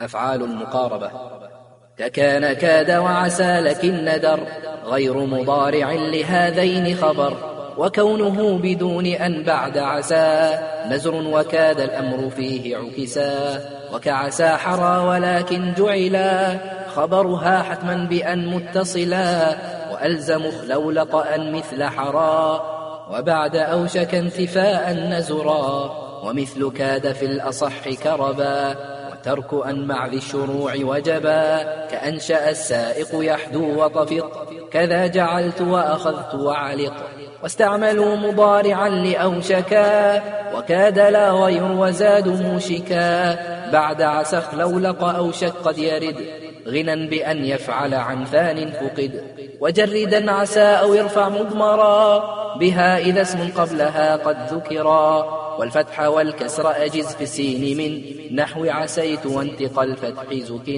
أفعال المقاربة ككان كاد وعسى لكن ندر غير مضارع لهذين خبر. وكونه بدون أن بعد عسى نزر وكاد الأمر فيه عكسا. وكعسى حرى ولكن جعلا خبرها حتما بأن متصلا. وألزم لولق أن مثل حرى وبعد أوشك انتفاء نزرا. ومثل كاد في الأصح كربا. وترك أن مع ذي الشروع وجبا كأنشأ السائق يحدو وطفق كذا جعلت وأخذت وعلق واستعملوا مضارعا لأوشكا وكاد لا غير وزاد موشكا. بعد عسخ لولق أوشك قد يرد غنى بأن يفعل عن ثان فقد. وجردا عسى أو يرفع مضمرا بها إذا اسم قبلها قد ذكرا. والفتح والكسر أجز في السين من نحو عسيت وانتقى الفتح زك